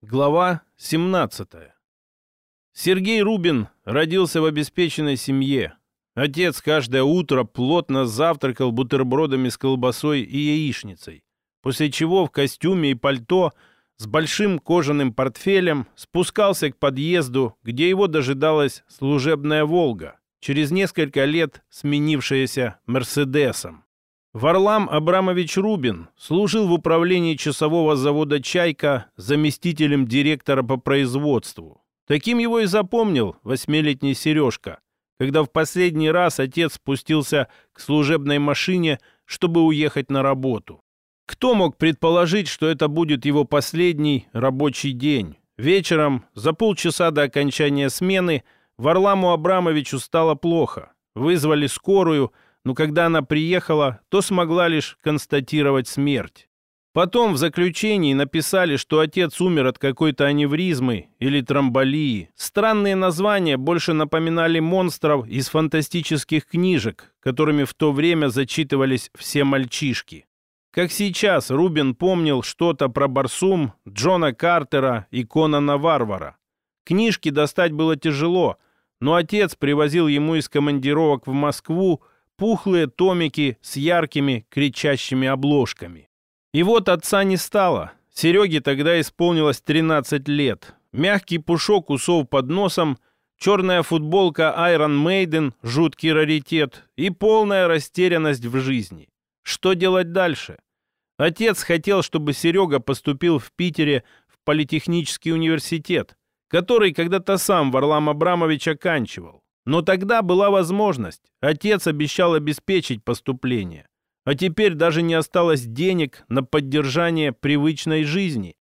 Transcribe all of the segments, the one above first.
Глава 17. Сергей Рубин родился в обеспеченной семье. Отец каждое утро плотно завтракал бутербродами с колбасой и яичницей, после чего в костюме и пальто с большим кожаным портфелем спускался к подъезду, где его дожидалась служебная «Волга», через несколько лет сменившаяся «Мерседесом». Варлам Абрамович Рубин служил в управлении часового завода «Чайка» заместителем директора по производству. Таким его и запомнил восьмилетний Сережка, когда в последний раз отец спустился к служебной машине, чтобы уехать на работу. Кто мог предположить, что это будет его последний рабочий день? Вечером, за полчаса до окончания смены, Варламу Абрамовичу стало плохо. Вызвали скорую – но когда она приехала, то смогла лишь констатировать смерть. Потом в заключении написали, что отец умер от какой-то аневризмы или тромболии. Странные названия больше напоминали монстров из фантастических книжек, которыми в то время зачитывались все мальчишки. Как сейчас Рубин помнил что-то про Барсум, Джона Картера и Конана Варвара. Книжки достать было тяжело, но отец привозил ему из командировок в Москву пухлые томики с яркими кричащими обложками. И вот отца не стало. Сереге тогда исполнилось 13 лет. Мягкий пушок усов под носом, черная футболка Iron Maiden, жуткий раритет и полная растерянность в жизни. Что делать дальше? Отец хотел, чтобы Серега поступил в Питере в политехнический университет, который когда-то сам Варлам Абрамович оканчивал. Но тогда была возможность. Отец обещал обеспечить поступление. А теперь даже не осталось денег на поддержание привычной жизни.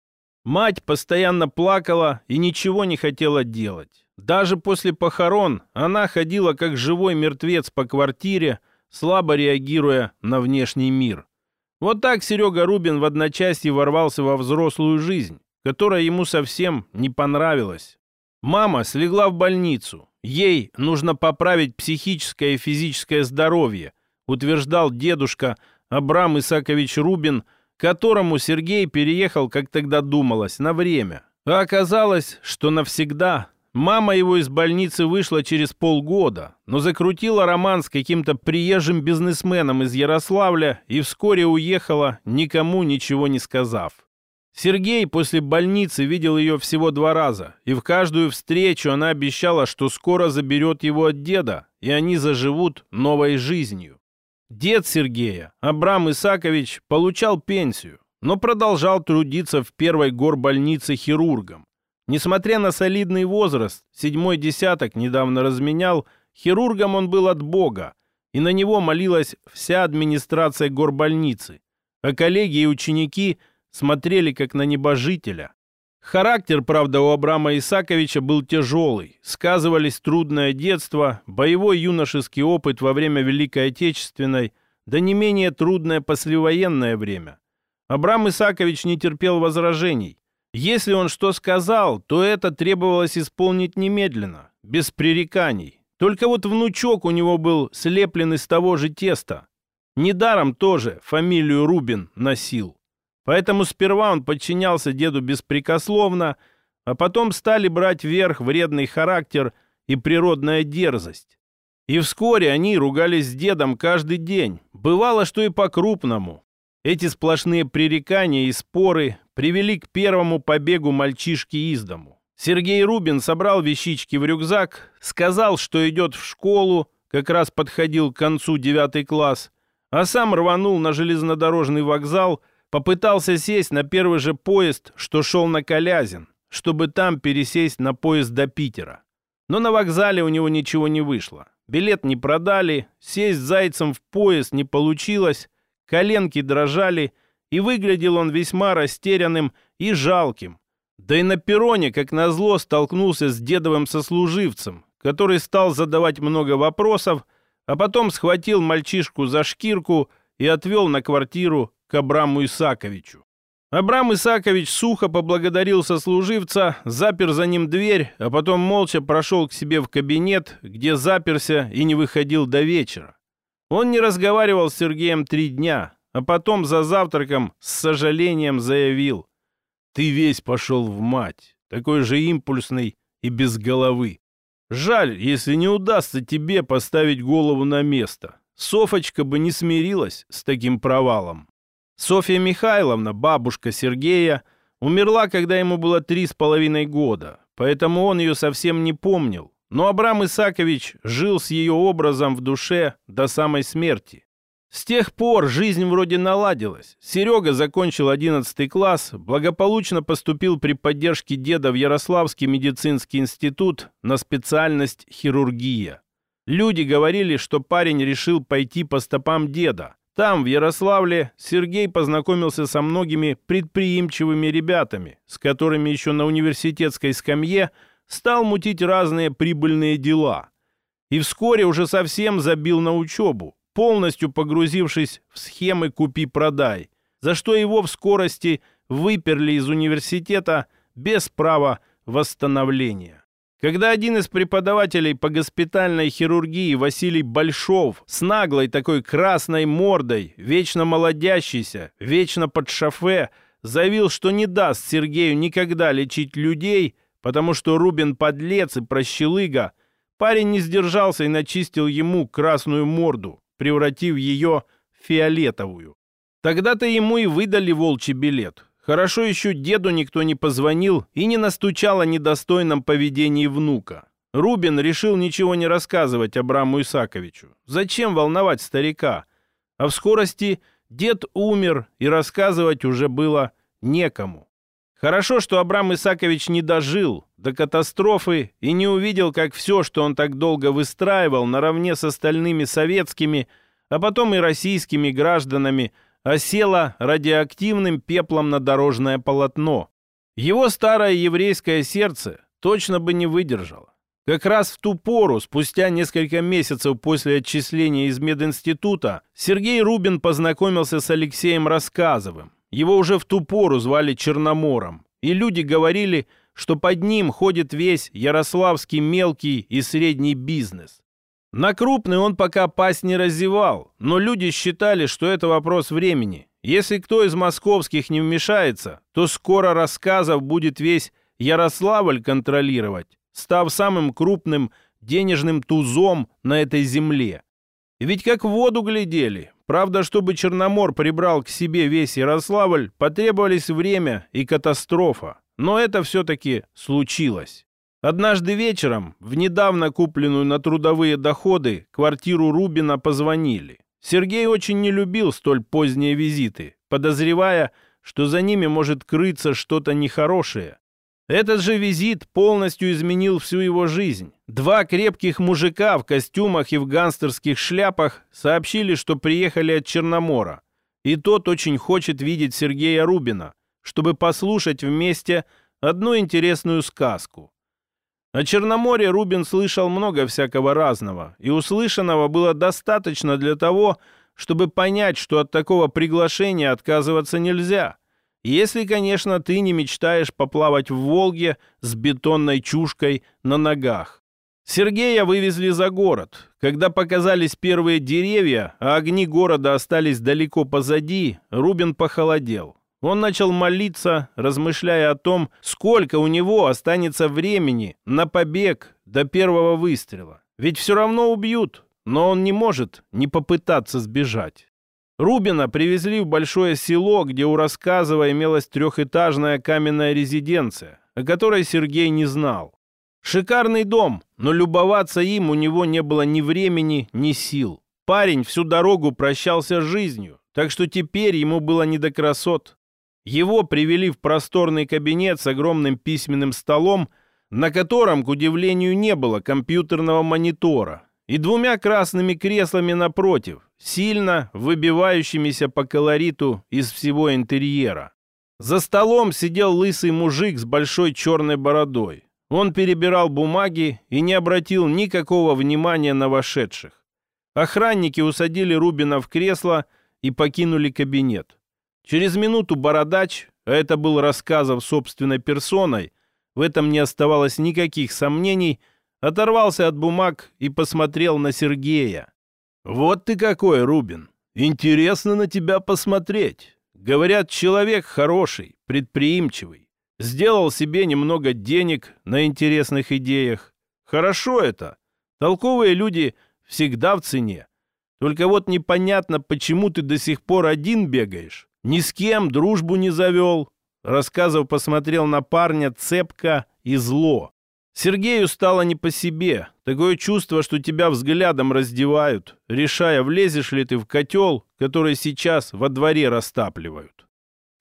Мать постоянно плакала и ничего не хотела делать. Даже после похорон она ходила как живой мертвец по квартире, слабо реагируя на внешний мир. Вот так Серега Рубин в одночасье ворвался во взрослую жизнь, которая ему совсем не понравилась. Мама слегла в больницу, Ей нужно поправить психическое и физическое здоровье, утверждал дедушка Абрам Исакович Рубин, которому Сергей переехал, как тогда думалось, на время. А оказалось, что навсегда. Мама его из больницы вышла через полгода, но закрутила роман с каким-то приезжим бизнесменом из Ярославля и вскоре уехала, никому ничего не сказав. Сергей после больницы видел ее всего два раза, и в каждую встречу она обещала, что скоро заберет его от деда, и они заживут новой жизнью. Дед Сергея, Абрам Исакович, получал пенсию, но продолжал трудиться в первой горбольнице хирургом. Несмотря на солидный возраст, седьмой десяток недавно разменял, хирургом он был от Бога, и на него молилась вся администрация горбольницы, а коллеги и ученики – смотрели как на небожителя. Характер, правда, у Абрама Исаковича был тяжелый. Сказывались трудное детство, боевой юношеский опыт во время Великой Отечественной, да не менее трудное послевоенное время. Абрам Исакович не терпел возражений. Если он что сказал, то это требовалось исполнить немедленно, без пререканий. Только вот внучок у него был слеплен из того же теста. Недаром тоже фамилию Рубин носил. Поэтому сперва он подчинялся деду беспрекословно, а потом стали брать верх вредный характер и природная дерзость. И вскоре они ругались с дедом каждый день. Бывало, что и по-крупному. Эти сплошные пререкания и споры привели к первому побегу мальчишки из дому. Сергей Рубин собрал вещички в рюкзак, сказал, что идет в школу, как раз подходил к концу девятый класс, а сам рванул на железнодорожный вокзал – Попытался сесть на первый же поезд, что шел на Колязин, чтобы там пересесть на поезд до Питера. Но на вокзале у него ничего не вышло. Билет не продали, сесть зайцем в поезд не получилось, коленки дрожали, и выглядел он весьма растерянным и жалким. Да и на перроне, как назло, столкнулся с дедовым сослуживцем, который стал задавать много вопросов, а потом схватил мальчишку за шкирку и отвел на квартиру к Абраму Исаковичу. Абрам Исакович сухо поблагодарил сослуживца, запер за ним дверь, а потом молча прошел к себе в кабинет, где заперся и не выходил до вечера. Он не разговаривал с Сергеем три дня, а потом за завтраком с сожалением заявил. ты весь пошел в мать, такой же импульсный и без головы. Жаль, если не удастся тебе поставить голову на место. Софочка бы не смирилась с таким провалом. Софья Михайловна, бабушка Сергея, умерла, когда ему было три с половиной года, поэтому он ее совсем не помнил. Но Абрам Исакович жил с ее образом в душе до самой смерти. С тех пор жизнь вроде наладилась. Серега закончил 11 класс, благополучно поступил при поддержке деда в Ярославский медицинский институт на специальность хирургия. Люди говорили, что парень решил пойти по стопам деда. Там, в Ярославле, Сергей познакомился со многими предприимчивыми ребятами, с которыми еще на университетской скамье стал мутить разные прибыльные дела. И вскоре уже совсем забил на учебу, полностью погрузившись в схемы «купи-продай», за что его в скорости выперли из университета без права восстановления. Когда один из преподавателей по госпитальной хирургии Василий Большов с наглой такой красной мордой, вечно молодящийся, вечно под шофе, заявил, что не даст Сергею никогда лечить людей, потому что Рубин подлец и прощелыга, парень не сдержался и начистил ему красную морду превратив ее в фиолетовую. Тогда-то ему и выдали волчий билет. Хорошо еще деду никто не позвонил и не настучал о недостойном поведении внука. Рубин решил ничего не рассказывать Абраму Исаковичу. Зачем волновать старика? А в скорости дед умер, и рассказывать уже было некому. Хорошо, что Абрам Исакович не дожил до катастрофы и не увидел, как все, что он так долго выстраивал наравне с остальными советскими, а потом и российскими гражданами, осело радиоактивным пеплом на дорожное полотно. Его старое еврейское сердце точно бы не выдержало. Как раз в ту пору, спустя несколько месяцев после отчисления из мединститута, Сергей Рубин познакомился с Алексеем Рассказовым, его уже в ту пору звали Черномором, и люди говорили, что под ним ходит весь ярославский мелкий и средний бизнес. На крупный он пока пасть не разевал, но люди считали, что это вопрос времени. Если кто из московских не вмешается, то скоро рассказов будет весь Ярославль контролировать, став самым крупным денежным тузом на этой земле. Ведь как в воду глядели. Правда, чтобы Черномор прибрал к себе весь Ярославль, потребовались время и катастрофа. Но это все-таки случилось. Однажды вечером в недавно купленную на трудовые доходы квартиру Рубина позвонили. Сергей очень не любил столь поздние визиты, подозревая, что за ними может крыться что-то нехорошее. Этот же визит полностью изменил всю его жизнь. Два крепких мужика в костюмах и в гангстерских шляпах сообщили, что приехали от Черномора. И тот очень хочет видеть Сергея Рубина, чтобы послушать вместе одну интересную сказку. О Черноморе Рубин слышал много всякого разного, и услышанного было достаточно для того, чтобы понять, что от такого приглашения отказываться нельзя – если, конечно, ты не мечтаешь поплавать в Волге с бетонной чушкой на ногах. Сергея вывезли за город. Когда показались первые деревья, а огни города остались далеко позади, Рубин похолодел. Он начал молиться, размышляя о том, сколько у него останется времени на побег до первого выстрела. Ведь все равно убьют, но он не может не попытаться сбежать. Рубина привезли в большое село, где у Рассказова имелась трехэтажная каменная резиденция, о которой Сергей не знал. Шикарный дом, но любоваться им у него не было ни времени, ни сил. Парень всю дорогу прощался с жизнью, так что теперь ему было не до красот. Его привели в просторный кабинет с огромным письменным столом, на котором, к удивлению, не было компьютерного монитора, и двумя красными креслами напротив, сильно выбивающимися по колориту из всего интерьера. За столом сидел лысый мужик с большой черной бородой. Он перебирал бумаги и не обратил никакого внимания на вошедших. Охранники усадили Рубина в кресло и покинули кабинет. Через минуту бородач, а это был рассказов собственной персоной, в этом не оставалось никаких сомнений – оторвался от бумаг и посмотрел на Сергея. «Вот ты какой, Рубин! Интересно на тебя посмотреть. Говорят, человек хороший, предприимчивый. Сделал себе немного денег на интересных идеях. Хорошо это. Толковые люди всегда в цене. Только вот непонятно, почему ты до сих пор один бегаешь. Ни с кем дружбу не завел. Рассказов посмотрел на парня цепко и зло. Сергею стало не по себе. Такое чувство, что тебя взглядом раздевают, решая, влезешь ли ты в котел, который сейчас во дворе растапливают.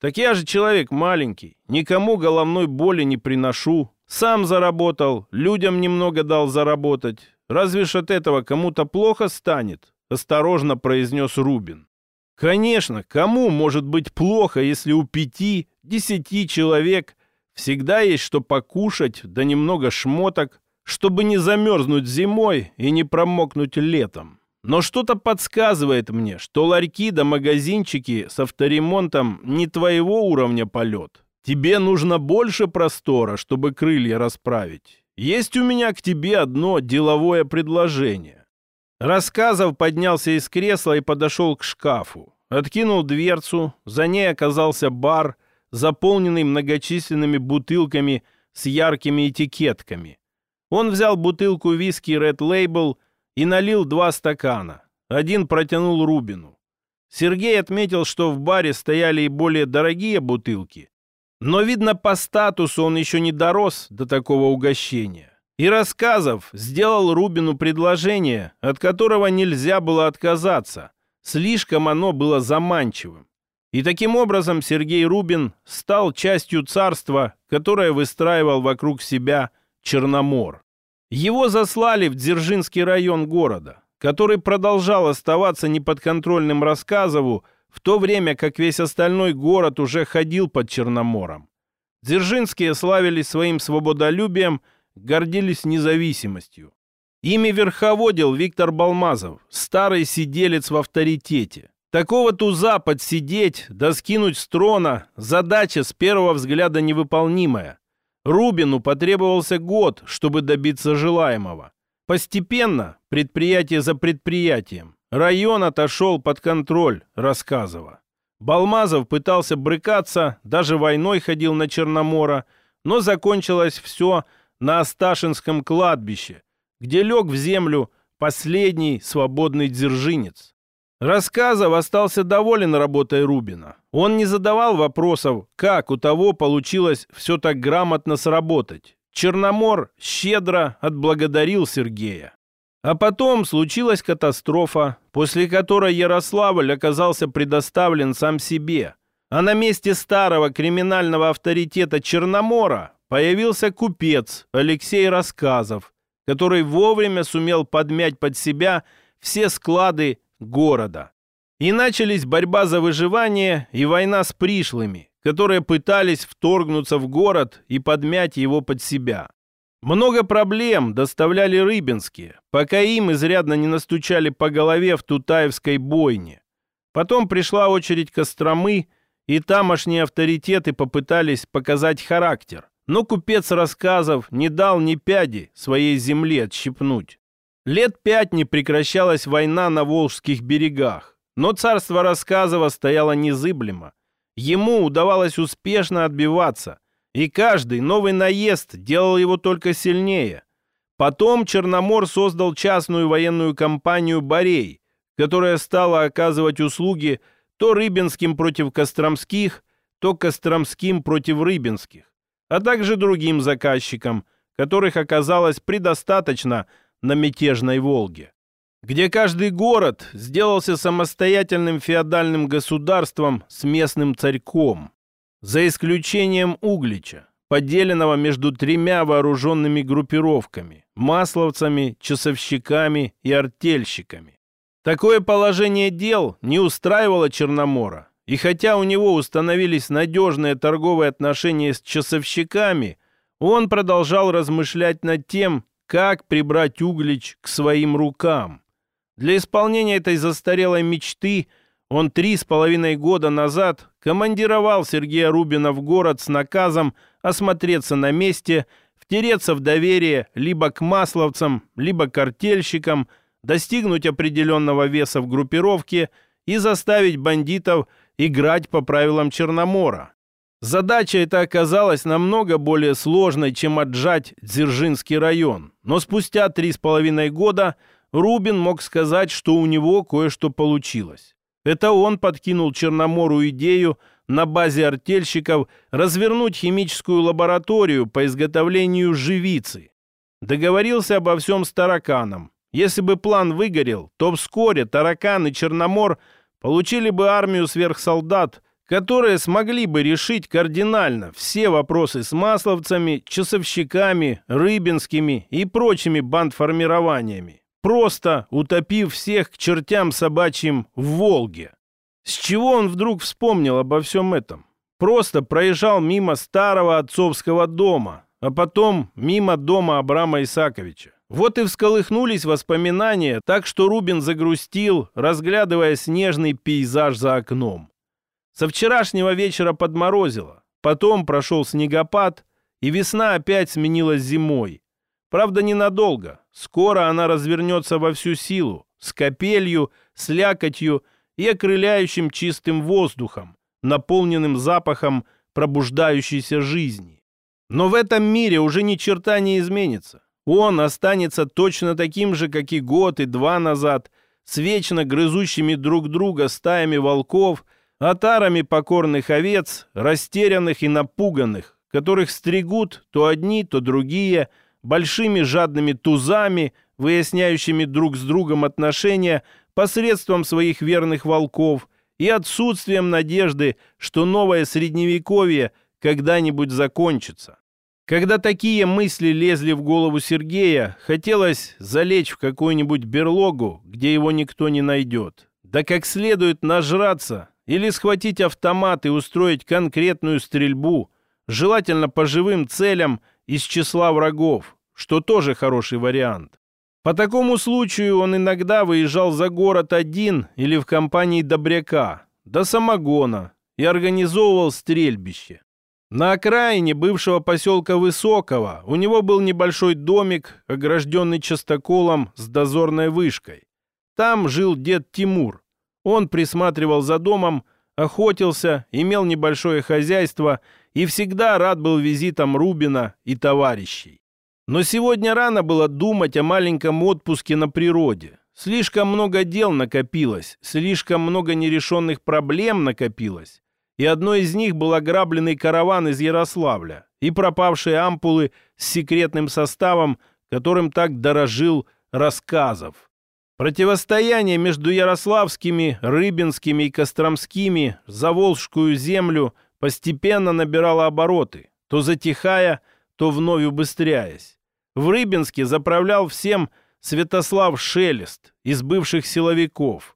Так я же человек маленький, никому головной боли не приношу. Сам заработал, людям немного дал заработать. Разве ж от этого кому-то плохо станет? Осторожно произнес Рубин. Конечно, кому может быть плохо, если у пяти, десяти человек всегда есть что покушать, да немного шмоток, чтобы не замерзнуть зимой и не промокнуть летом. Но что-то подсказывает мне, что ларьки да магазинчики с авторемонтом не твоего уровня полет. Тебе нужно больше простора, чтобы крылья расправить. Есть у меня к тебе одно деловое предложение. Рассказов поднялся из кресла и подошел к шкафу. Откинул дверцу, за ней оказался бар, заполненный многочисленными бутылками с яркими этикетками. Он взял бутылку виски Red Label и налил два стакана. Один протянул Рубину. Сергей отметил, что в баре стояли и более дорогие бутылки, но, видно, по статусу он еще не дорос до такого угощения. И рассказов сделал Рубину предложение, от которого нельзя было отказаться. Слишком оно было заманчивым. И таким образом Сергей Рубин стал частью царства, которое выстраивал вокруг себя Черномор. Его заслали в Дзержинский район города, который продолжал оставаться неподконтрольным Рассказову, в то время как весь остальной город уже ходил под Черномором. Дзержинские славились своим свободолюбием, гордились независимостью. Ими верховодил Виктор Балмазов, старый сиделец в авторитете. Такого туза подсидеть, да с трона – задача с первого взгляда невыполнимая. Рубину потребовался год, чтобы добиться желаемого. Постепенно, предприятие за предприятием, район отошел под контроль Рассказова. Балмазов пытался брыкаться, даже войной ходил на Черномора, но закончилось все на Асташинском кладбище, где лег в землю последний свободный дзержинец. Рассказов остался доволен работой Рубина. Он не задавал вопросов, как у того получилось все так грамотно сработать. Черномор щедро отблагодарил Сергея. А потом случилась катастрофа, после которой Ярославль оказался предоставлен сам себе. А на месте старого криминального авторитета Черномора появился купец Алексей Рассказов, который вовремя сумел подмять под себя все склады города. И начались борьба за выживание и война с пришлыми, которые пытались вторгнуться в город и подмять его под себя. Много проблем доставляли рыбинские, пока им изрядно не настучали по голове в Тутаевской бойне. Потом пришла очередь Костромы, и тамошние авторитеты попытались показать характер. Но купец рассказов не дал ни пяди своей земле отщипнуть. Лет пять не прекращалась война на Волжских берегах, но царство Рассказова стояло незыблемо. Ему удавалось успешно отбиваться, и каждый новый наезд делал его только сильнее. Потом Черномор создал частную военную компанию «Борей», которая стала оказывать услуги то Рыбинским против Костромских, то Костромским против Рыбинских, а также другим заказчикам, которых оказалось предостаточно – на мятежной Волге, где каждый город сделался самостоятельным феодальным государством с местным царьком, за исключением Углича, поделенного между тремя вооруженными группировками – масловцами, часовщиками и артельщиками. Такое положение дел не устраивало Черномора, и хотя у него установились надежные торговые отношения с часовщиками, он продолжал размышлять над тем, как прибрать Углич к своим рукам. Для исполнения этой застарелой мечты он три с половиной года назад командировал Сергея Рубина в город с наказом осмотреться на месте, втереться в доверие либо к масловцам, либо к картельщикам, достигнуть определенного веса в группировке и заставить бандитов играть по правилам Черномора. Задача эта оказалась намного более сложной, чем отжать Дзержинский район. Но спустя три с половиной года Рубин мог сказать, что у него кое-что получилось. Это он подкинул Черномору идею на базе артельщиков развернуть химическую лабораторию по изготовлению живицы. Договорился обо всем с тараканом. Если бы план выгорел, то вскоре таракан и Черномор получили бы армию сверхсолдат, которые смогли бы решить кардинально все вопросы с масловцами, часовщиками, рыбинскими и прочими бандформированиями, просто утопив всех к чертям собачьим в Волге. С чего он вдруг вспомнил обо всем этом? Просто проезжал мимо старого отцовского дома, а потом мимо дома Абрама Исаковича. Вот и всколыхнулись воспоминания, так что Рубин загрустил, разглядывая снежный пейзаж за окном. Со вчерашнего вечера подморозило, потом прошел снегопад, и весна опять сменилась зимой. Правда, ненадолго. Скоро она развернется во всю силу, с капелью, с лякотью и окрыляющим чистым воздухом, наполненным запахом пробуждающейся жизни. Но в этом мире уже ни черта не изменится. Он останется точно таким же, как и год и два назад, с вечно грызущими друг друга стаями волков, отарами покорных овец, растерянных и напуганных, которых стригут то одни, то другие, большими жадными тузами, выясняющими друг с другом отношения посредством своих верных волков и отсутствием надежды, что новое средневековье когда-нибудь закончится. Когда такие мысли лезли в голову Сергея, хотелось залечь в какую-нибудь берлогу, где его никто не найдет. Да как следует нажраться или схватить автомат и устроить конкретную стрельбу, желательно по живым целям из числа врагов, что тоже хороший вариант. По такому случаю он иногда выезжал за город один или в компании добряка, до самогона, и организовывал стрельбище. На окраине бывшего поселка Высокого у него был небольшой домик, огражденный частоколом с дозорной вышкой. Там жил дед Тимур. Он присматривал за домом, охотился, имел небольшое хозяйство и всегда рад был визитам Рубина и товарищей. Но сегодня рано было думать о маленьком отпуске на природе. Слишком много дел накопилось, слишком много нерешенных проблем накопилось и одной из них был ограбленный караван из Ярославля и пропавшие ампулы с секретным составом, которым так дорожил рассказов. Противостояние между ярославскими, рыбинскими и костромскими за Волжскую землю постепенно набирало обороты, то затихая, то вновь убыстряясь. В Рыбинске заправлял всем Святослав Шелест из бывших силовиков –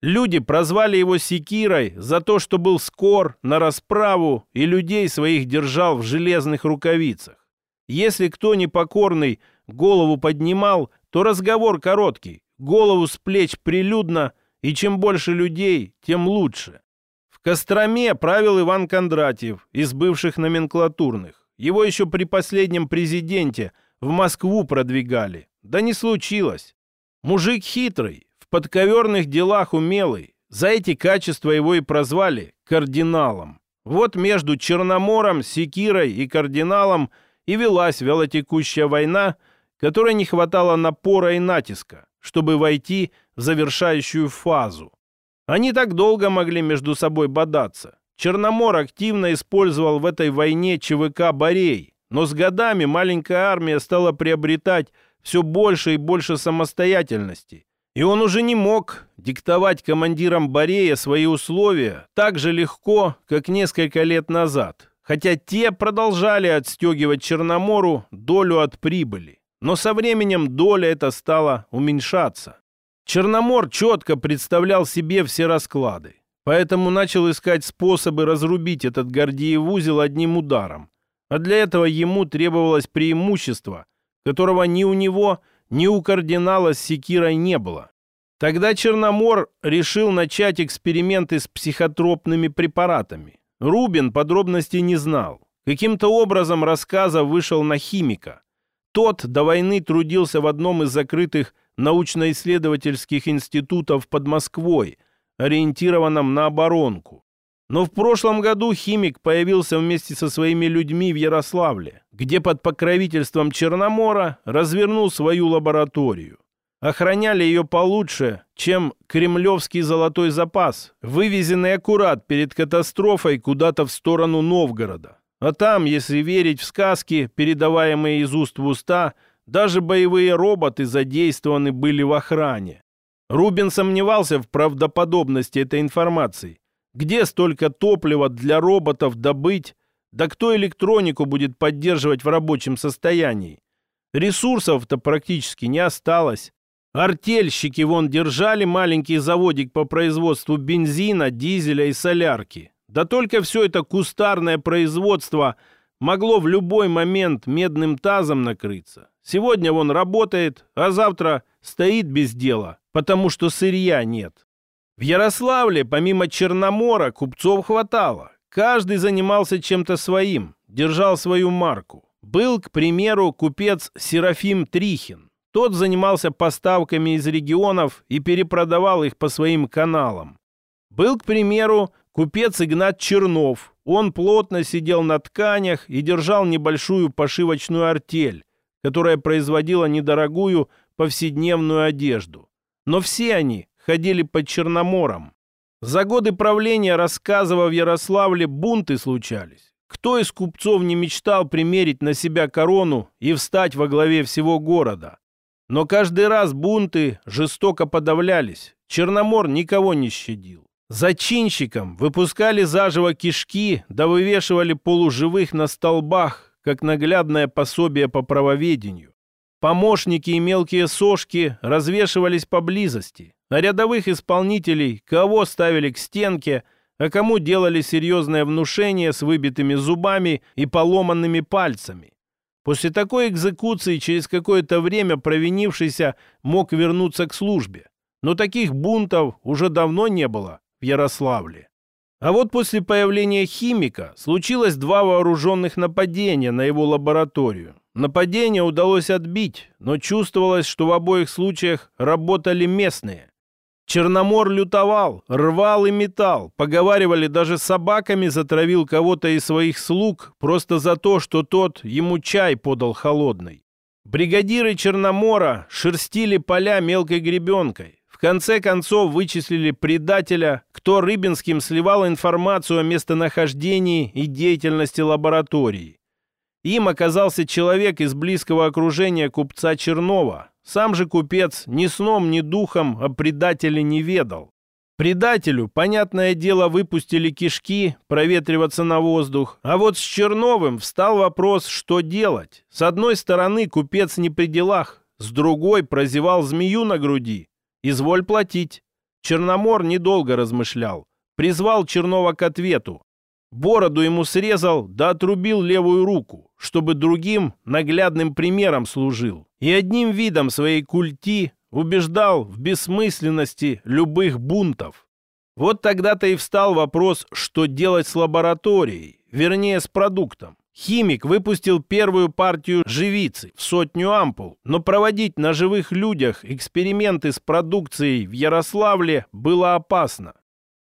Люди прозвали его Секирой за то, что был скор на расправу и людей своих держал в железных рукавицах. Если кто непокорный голову поднимал, то разговор короткий, голову с плеч прилюдно, и чем больше людей, тем лучше. В Костроме правил Иван Кондратьев из бывших номенклатурных. Его еще при последнем президенте в Москву продвигали. Да не случилось. Мужик хитрый, подковерных делах умелый. За эти качества его и прозвали кардиналом. Вот между Черномором, Секирой и кардиналом и велась велотекущая война, которой не хватало напора и натиска, чтобы войти в завершающую фазу. Они так долго могли между собой бодаться. Черномор активно использовал в этой войне ЧВК «Борей», но с годами маленькая армия стала приобретать все больше и больше самостоятельности и он уже не мог диктовать командирам Борея свои условия так же легко, как несколько лет назад, хотя те продолжали отстегивать Черномору долю от прибыли. Но со временем доля эта стала уменьшаться. Черномор четко представлял себе все расклады, поэтому начал искать способы разрубить этот Гордиев узел одним ударом. А для этого ему требовалось преимущество, которого ни у него, ни у кардинала с секирой не было. Тогда Черномор решил начать эксперименты с психотропными препаратами. Рубин подробностей не знал. Каким-то образом рассказа вышел на химика. Тот до войны трудился в одном из закрытых научно-исследовательских институтов под Москвой, ориентированном на оборонку. Но в прошлом году химик появился вместе со своими людьми в Ярославле, где под покровительством Черномора развернул свою лабораторию. Охраняли ее получше, чем кремлевский золотой запас, вывезенный аккурат перед катастрофой куда-то в сторону Новгорода. А там, если верить в сказки, передаваемые из уст в уста, даже боевые роботы задействованы были в охране. Рубин сомневался в правдоподобности этой информации. Где столько топлива для роботов добыть? Да кто электронику будет поддерживать в рабочем состоянии? Ресурсов-то практически не осталось. Артельщики вон держали маленький заводик по производству бензина, дизеля и солярки. Да только все это кустарное производство могло в любой момент медным тазом накрыться. Сегодня он работает, а завтра стоит без дела, потому что сырья нет. В Ярославле помимо Черномора купцов хватало. Каждый занимался чем-то своим, держал свою марку. Был, к примеру, купец Серафим Трихин. Тот занимался поставками из регионов и перепродавал их по своим каналам. Был, к примеру, купец Игнат Чернов. Он плотно сидел на тканях и держал небольшую пошивочную артель, которая производила недорогую повседневную одежду. Но все они ходили под Черномором. За годы правления рассказывав в Ярославле бунты случались. Кто из купцов не мечтал примерить на себя корону и встать во главе всего города? Но каждый раз бунты жестоко подавлялись. Черномор никого не щадил. Зачинщикам выпускали заживо кишки, да вывешивали полуживых на столбах, как наглядное пособие по правоведению. Помощники и мелкие сошки развешивались поблизости, а рядовых исполнителей кого ставили к стенке, а кому делали серьезное внушение с выбитыми зубами и поломанными пальцами. После такой экзекуции через какое-то время провинившийся мог вернуться к службе. Но таких бунтов уже давно не было в Ярославле. А вот после появления химика случилось два вооруженных нападения на его лабораторию. Нападение удалось отбить, но чувствовалось, что в обоих случаях работали местные. Черномор лютовал, рвал и метал. Поговаривали, даже собаками затравил кого-то из своих слуг просто за то, что тот ему чай подал холодный. Бригадиры Черномора шерстили поля мелкой гребенкой. В конце концов вычислили предателя, кто Рыбинским сливал информацию о местонахождении и деятельности лаборатории. Им оказался человек из близкого окружения купца Чернова. Сам же купец ни сном, ни духом о предателе не ведал. Предателю, понятное дело, выпустили кишки проветриваться на воздух. А вот с Черновым встал вопрос, что делать. С одной стороны, купец не при делах, с другой прозевал змею на груди. Изволь платить. Черномор недолго размышлял. Призвал Чернова к ответу. Бороду ему срезал, да отрубил левую руку, чтобы другим наглядным примером служил. И одним видом своей культи убеждал в бессмысленности любых бунтов. Вот тогда-то и встал вопрос, что делать с лабораторией, вернее, с продуктом. Химик выпустил первую партию живицы в сотню ампул, но проводить на живых людях эксперименты с продукцией в Ярославле было опасно.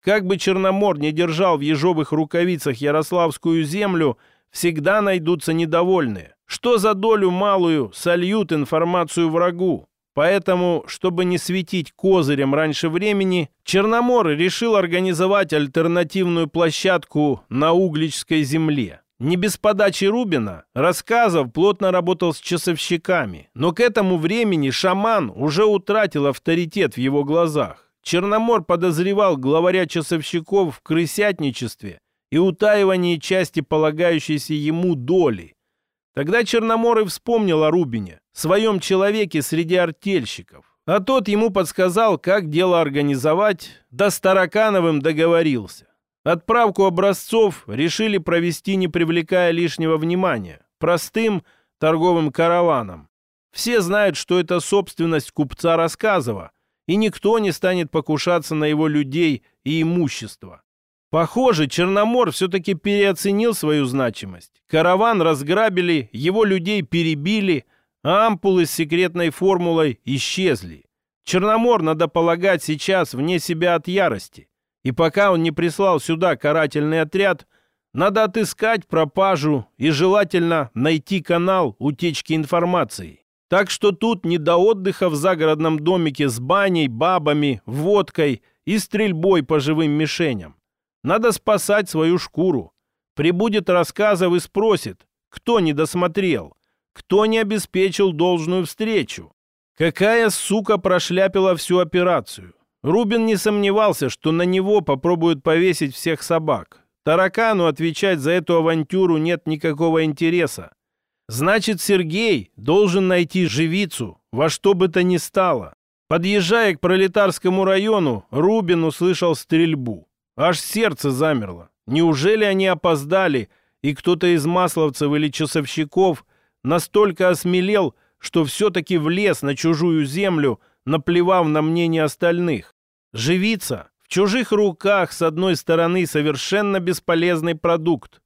Как бы Черномор не держал в ежовых рукавицах ярославскую землю, всегда найдутся недовольные. Что за долю малую сольют информацию врагу? Поэтому, чтобы не светить козырем раньше времени, Черномор решил организовать альтернативную площадку на Угличской земле. Не без подачи Рубина, рассказов плотно работал с часовщиками, но к этому времени шаман уже утратил авторитет в его глазах. Черномор подозревал главаря часовщиков в крысятничестве и утаивании части полагающейся ему доли. Тогда Черномор и вспомнил о Рубине, своем человеке среди артельщиков. А тот ему подсказал, как дело организовать, да с Таракановым договорился. Отправку образцов решили провести, не привлекая лишнего внимания, простым торговым караваном. Все знают, что это собственность купца Рассказова, и никто не станет покушаться на его людей и имущество. Похоже, Черномор все-таки переоценил свою значимость. Караван разграбили, его людей перебили, ампулы с секретной формулой исчезли. Черномор, надо полагать, сейчас вне себя от ярости. И пока он не прислал сюда карательный отряд, надо отыскать пропажу и желательно найти канал утечки информации. Так что тут не до отдыха в загородном домике с баней, бабами, водкой и стрельбой по живым мишеням. Надо спасать свою шкуру. Прибудет рассказов и спросит, кто не досмотрел, кто не обеспечил должную встречу. Какая сука прошляпила всю операцию? Рубин не сомневался, что на него попробуют повесить всех собак. Таракану отвечать за эту авантюру нет никакого интереса. Значит, Сергей должен найти живицу во что бы то ни стало. Подъезжая к пролетарскому району, Рубин услышал стрельбу. Аж сердце замерло. Неужели они опоздали, и кто-то из масловцев или часовщиков настолько осмелел, что все-таки влез на чужую землю, наплевав на мнение остальных? Живица в чужих руках, с одной стороны, совершенно бесполезный продукт.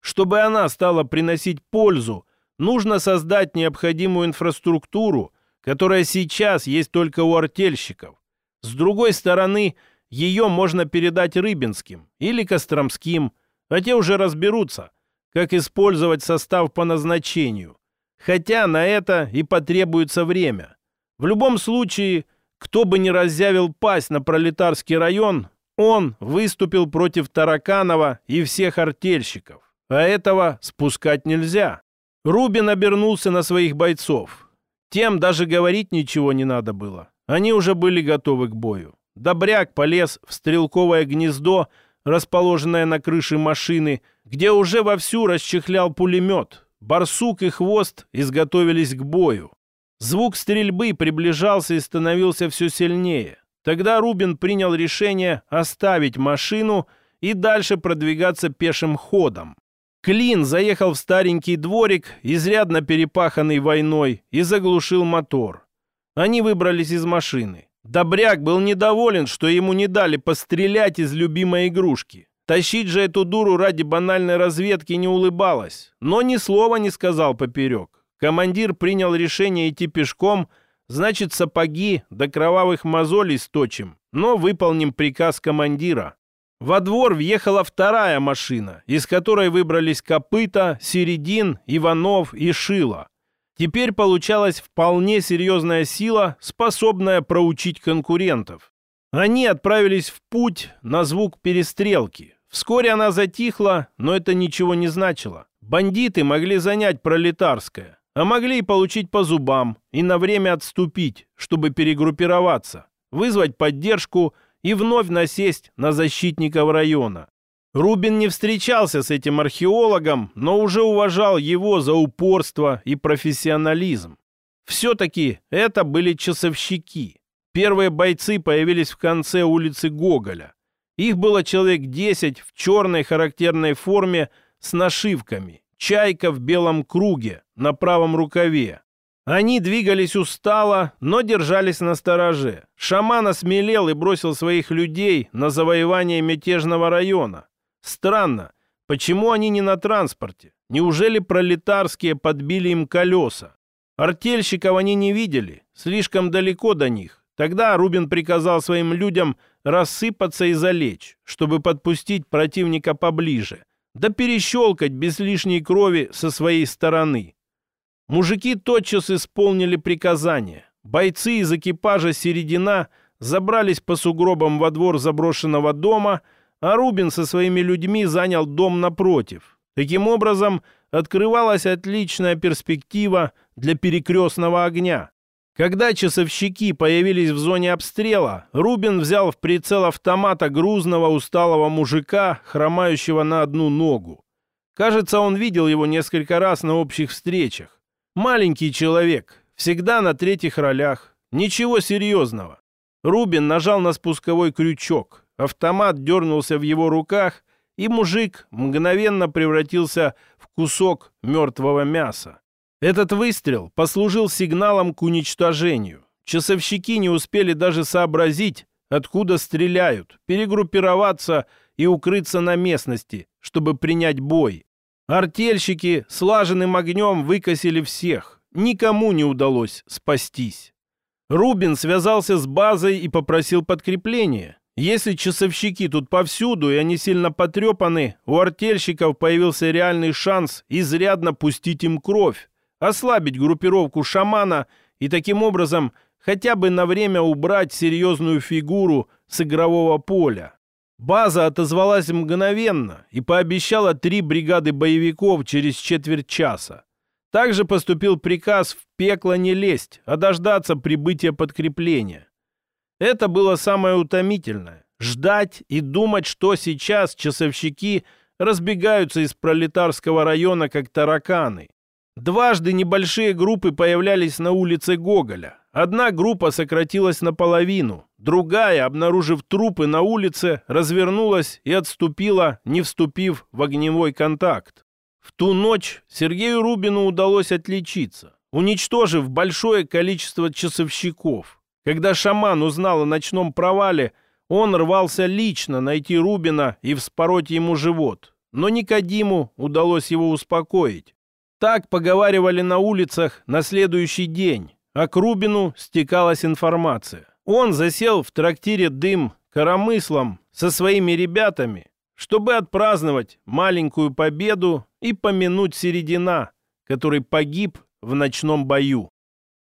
Чтобы она стала приносить пользу, нужно создать необходимую инфраструктуру, которая сейчас есть только у артельщиков. С другой стороны, ее можно передать Рыбинским или Костромским, а те уже разберутся, как использовать состав по назначению. Хотя на это и потребуется время. В любом случае, кто бы ни разъявил пасть на пролетарский район, он выступил против Тараканова и всех артельщиков. А этого спускать нельзя. Рубин обернулся на своих бойцов. Тем даже говорить ничего не надо было. Они уже были готовы к бою. Добряк полез в стрелковое гнездо, расположенное на крыше машины, где уже вовсю расчехлял пулемет. Барсук и хвост изготовились к бою. Звук стрельбы приближался и становился все сильнее. Тогда Рубин принял решение оставить машину и дальше продвигаться пешим ходом. Клин заехал в старенький дворик, изрядно перепаханный войной, и заглушил мотор. Они выбрались из машины. Добряк был недоволен, что ему не дали пострелять из любимой игрушки. Тащить же эту дуру ради банальной разведки не улыбалась, но ни слова не сказал поперек. Командир принял решение идти пешком, значит, сапоги до кровавых мозолей сточим, но выполним приказ командира. Во двор въехала вторая машина, из которой выбрались Копыта, Середин, Иванов и Шила. Теперь получалась вполне серьезная сила, способная проучить конкурентов. Они отправились в путь на звук перестрелки. Вскоре она затихла, но это ничего не значило. Бандиты могли занять пролетарское а могли и получить по зубам и на время отступить, чтобы перегруппироваться, вызвать поддержку и вновь насесть на защитников района. Рубин не встречался с этим археологом, но уже уважал его за упорство и профессионализм. Все-таки это были часовщики. Первые бойцы появились в конце улицы Гоголя. Их было человек 10 в черной характерной форме с нашивками чайка в белом круге на правом рукаве. Они двигались устало, но держались на стороже. Шаман осмелел и бросил своих людей на завоевание мятежного района. Странно, почему они не на транспорте? Неужели пролетарские подбили им колеса? Артельщиков они не видели, слишком далеко до них. Тогда Рубин приказал своим людям рассыпаться и залечь, чтобы подпустить противника поближе да перещелкать без лишней крови со своей стороны. Мужики тотчас исполнили приказание. Бойцы из экипажа «Середина» забрались по сугробам во двор заброшенного дома, а Рубин со своими людьми занял дом напротив. Таким образом, открывалась отличная перспектива для перекрестного огня. Когда часовщики появились в зоне обстрела, Рубин взял в прицел автомата грузного усталого мужика, хромающего на одну ногу. Кажется, он видел его несколько раз на общих встречах. Маленький человек, всегда на третьих ролях. Ничего серьезного. Рубин нажал на спусковой крючок. Автомат дернулся в его руках, и мужик мгновенно превратился в кусок мертвого мяса. Этот выстрел послужил сигналом к уничтожению. Часовщики не успели даже сообразить, откуда стреляют, перегруппироваться и укрыться на местности, чтобы принять бой. Артельщики слаженным огнем выкосили всех. Никому не удалось спастись. Рубин связался с базой и попросил подкрепления. Если часовщики тут повсюду и они сильно потрепаны, у артельщиков появился реальный шанс изрядно пустить им кровь, ослабить группировку шамана и таким образом хотя бы на время убрать серьезную фигуру с игрового поля. База отозвалась мгновенно и пообещала три бригады боевиков через четверть часа. Также поступил приказ в пекло не лезть, а дождаться прибытия подкрепления. Это было самое утомительное. Ждать и думать, что сейчас часовщики разбегаются из пролетарского района, как тараканы. Дважды небольшие группы появлялись на улице Гоголя. Одна группа сократилась наполовину, другая, обнаружив трупы на улице, развернулась и отступила, не вступив в огневой контакт. В ту ночь Сергею Рубину удалось отличиться, уничтожив большое количество часовщиков. Когда шаман узнал о ночном провале, он рвался лично найти Рубина и вспороть ему живот. Но Никодиму удалось его успокоить. Так поговаривали на улицах на следующий день, а к Рубину стекалась информация. Он засел в трактире «Дым» коромыслом со своими ребятами, чтобы отпраздновать маленькую победу и помянуть Середина, который погиб в ночном бою.